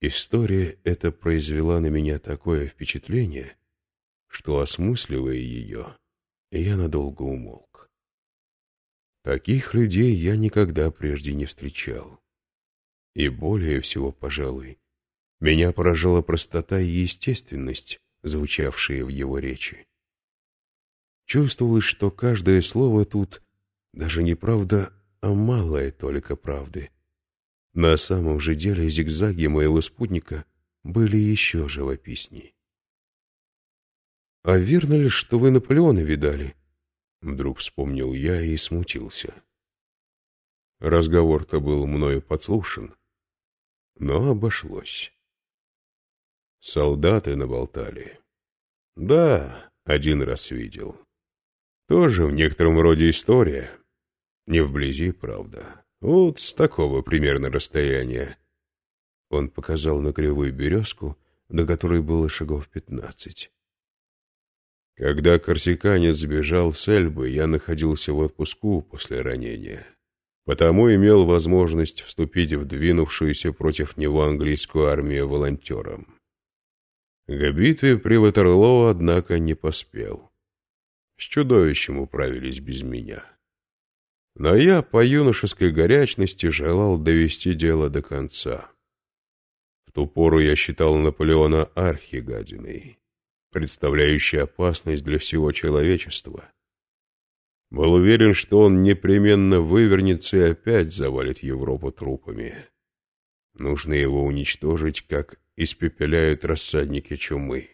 История эта произвела на меня такое впечатление, что, осмысливая ее, я надолго умолк. Таких людей я никогда прежде не встречал. И более всего, пожалуй, меня поражала простота и естественность, звучавшие в его речи. Чувствовалось, что каждое слово тут даже не правда, а малая только правды. На самом же деле зигзаги моего спутника были еще живописней. «А верно ли, что вы Наполеона видали?» Вдруг вспомнил я и смутился. Разговор-то был мною подслушан, но обошлось. Солдаты наболтали. Да, один раз видел. Тоже в некотором роде история. Не вблизи, правда. Вот с такого примерно расстояния. Он показал на кривую березку, до которой было шагов пятнадцать. Когда корсиканец сбежал с Эльбы, я находился в отпуску после ранения, потому имел возможность вступить в двинувшуюся против него английскую армию волонтером. К битве при Ватерлоо, однако, не поспел. С чудовищем управились без меня. Но я по юношеской горячности желал довести дело до конца. В ту пору я считал Наполеона архигадиной представляющий опасность для всего человечества. Был уверен, что он непременно вывернется и опять завалит Европу трупами. Нужно его уничтожить, как испепеляют рассадники чумы.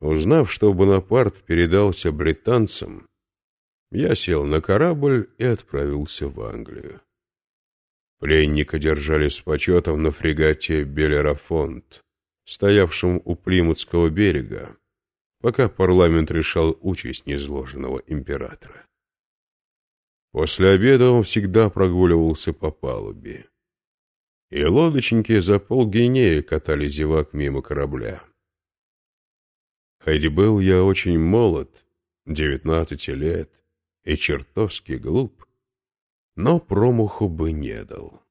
Узнав, что Бонапарт передался британцам, я сел на корабль и отправился в Англию. Пленника держали с почетом на фрегате Белерафонт стоявшим у Плимутского берега, пока парламент решал участь незложенного императора. После обеда он всегда прогуливался по палубе, и лодочники за полгинея катали зевак мимо корабля. Хоть был я очень молод, девятнадцати лет, и чертовски глуп, но промаху бы не дал.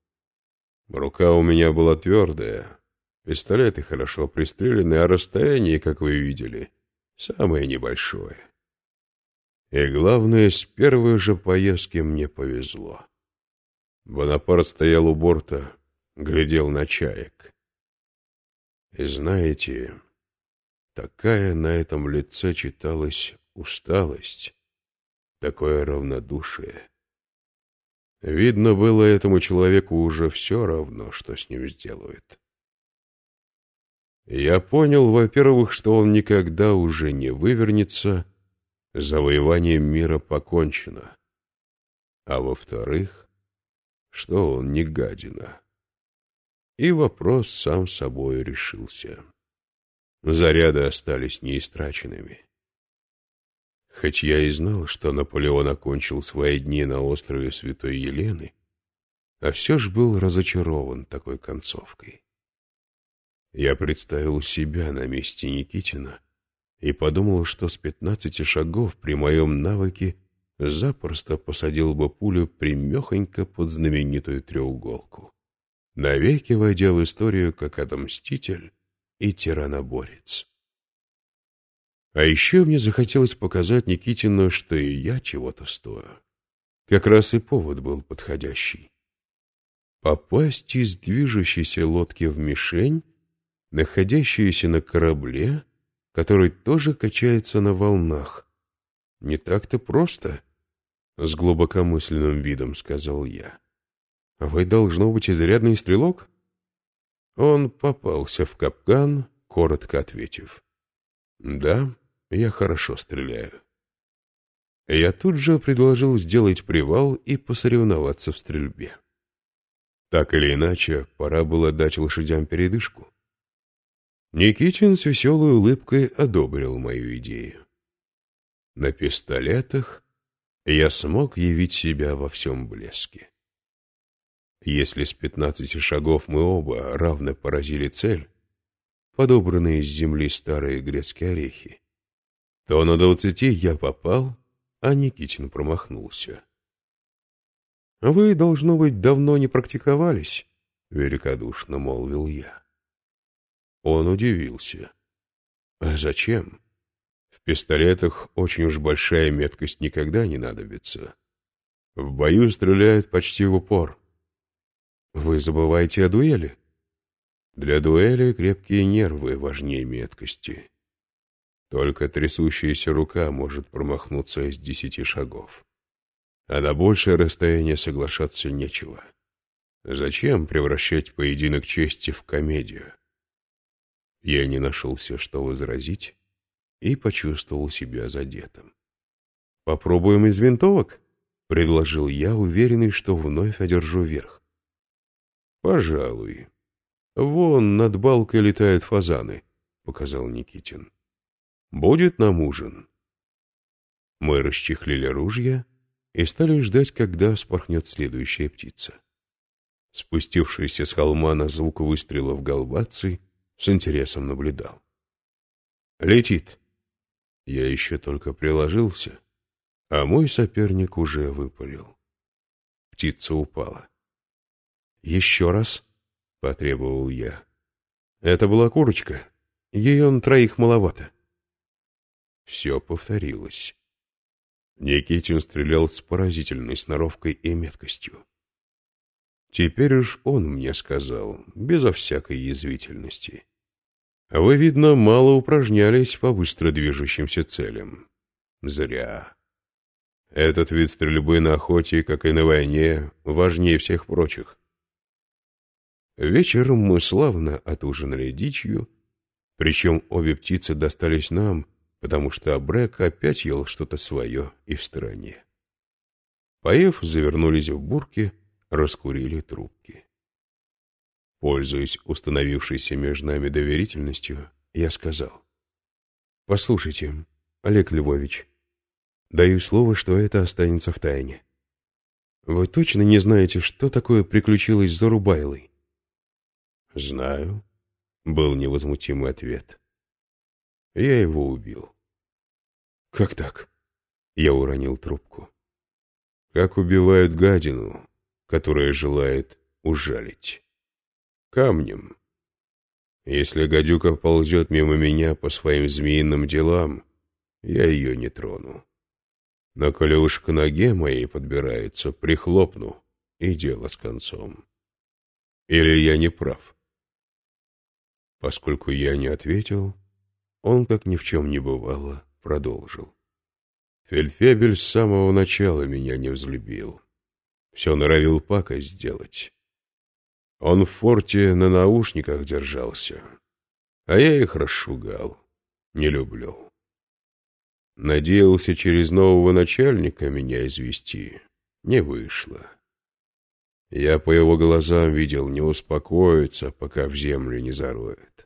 Рука у меня была твердая, Пистолеты хорошо пристрелены, а расстояние, как вы видели, самое небольшое. И главное, с первой же поездки мне повезло. Бонапарт стоял у борта, глядел на чаек. И знаете, такая на этом лице читалась усталость, такое равнодушие. Видно было этому человеку уже все равно, что с ним сделают. Я понял, во-первых, что он никогда уже не вывернется, завоеванием мира покончено. А во-вторых, что он не гадина. И вопрос сам собой решился. Заряды остались неистраченными. Хоть я и знал, что Наполеон окончил свои дни на острове Святой Елены, а все ж был разочарован такой концовкой. Я представил себя на месте Никитина и подумал, что с пятнадцати шагов при моем навыке запросто посадил бы пулю примехонько под знаменитую треуголку, навеки войдя в историю как отомститель и тираноборец. А еще мне захотелось показать Никитину, что и я чего-то стою. Как раз и повод был подходящий. Попасть из движущейся лодки в мишень находящуюся на корабле, который тоже качается на волнах. Не так-то просто, — с глубокомысленным видом сказал я. — Вы, должно быть, изрядный стрелок? Он попался в капкан, коротко ответив. — Да, я хорошо стреляю. Я тут же предложил сделать привал и посоревноваться в стрельбе. Так или иначе, пора было дать лошадям передышку. Никитин с веселой улыбкой одобрил мою идею. На пистолетах я смог явить себя во всем блеске. Если с пятнадцати шагов мы оба равно поразили цель, подобранные из земли старые грецкие орехи, то на двадцати я попал, а Никитин промахнулся. — Вы, должно быть, давно не практиковались, — великодушно молвил я. Он удивился. «А зачем? В пистолетах очень уж большая меткость никогда не надобится. В бою стреляют почти в упор». «Вы забываете о дуэли?» «Для дуэли крепкие нервы важнее меткости. Только трясущаяся рука может промахнуться из десяти шагов. А на большее расстояние соглашаться нечего. Зачем превращать поединок чести в комедию? Я не нашелся, что возразить, и почувствовал себя задетым. «Попробуем из винтовок?» — предложил я, уверенный, что вновь одержу верх. «Пожалуй. Вон над балкой летают фазаны», — показал Никитин. «Будет нам ужин». Мы расчехлили ружья и стали ждать, когда спорхнет следующая птица. Спустившийся с холма на звук выстрелов галбаций, с интересом наблюдал. «Летит!» Я еще только приложился, а мой соперник уже выпалил. Птица упала. «Еще раз?» — потребовал я. «Это была курочка. Ей он троих маловато». Все повторилось. Никитин стрелял с поразительной сноровкой и меткостью. Теперь уж он мне сказал, безо всякой язвительности. Вы, видно, мало упражнялись по быстро движущимся целям. Зря. Этот вид стрельбы на охоте, как и на войне, важнее всех прочих. Вечером мы славно отужинали дичью, причем обе птицы достались нам, потому что Абрек опять ел что-то свое и в стороне. Поев, завернулись в бурки — раскурили трубки. Пользуясь установившейся между нами доверительностью, я сказал. — Послушайте, Олег Львович, даю слово, что это останется в тайне. Вы точно не знаете, что такое приключилось с Зарубайлой? — Знаю, — был невозмутимый ответ. Я его убил. — Как так? — я уронил трубку. — Как убивают гадину, которая желает ужалить. Камнем. Если гадюка ползет мимо меня по своим змеиным делам, я ее не трону. Но коли уж к ноге моей подбирается, прихлопну, и дело с концом. Или я не прав? Поскольку я не ответил, он, как ни в чем не бывало, продолжил. Фельдфебель с самого начала меня не взлюбил все норовил пакость сделать. Он в форте на наушниках держался, а я их расшугал, не люблю. Надеялся через нового начальника меня извести, не вышло. Я по его глазам видел, не успокоится, пока в землю не зароет.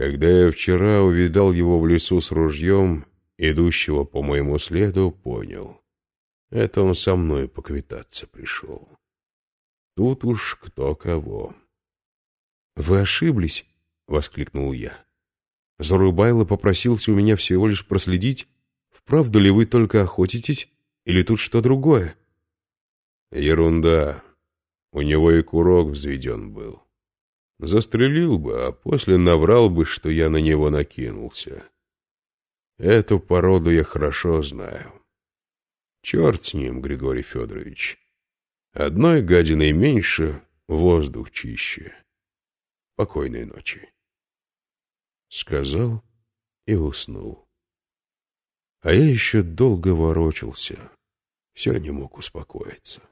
Когда я вчера увидал его в лесу с ружьем, идущего по моему следу, понял. Это он со мной поквитаться пришел. Тут уж кто кого. — Вы ошиблись, — воскликнул я. Зарубайло попросился у меня всего лишь проследить, вправду ли вы только охотитесь, или тут что другое. — Ерунда. У него и курок взведен был. Застрелил бы, а после наврал бы, что я на него накинулся. Эту породу я хорошо знаю. Черт с ним, Григорий Федорович. Одной гадиной меньше, воздух чище. Покойной ночи. Сказал и уснул. А я еще долго ворочался, все не мог успокоиться.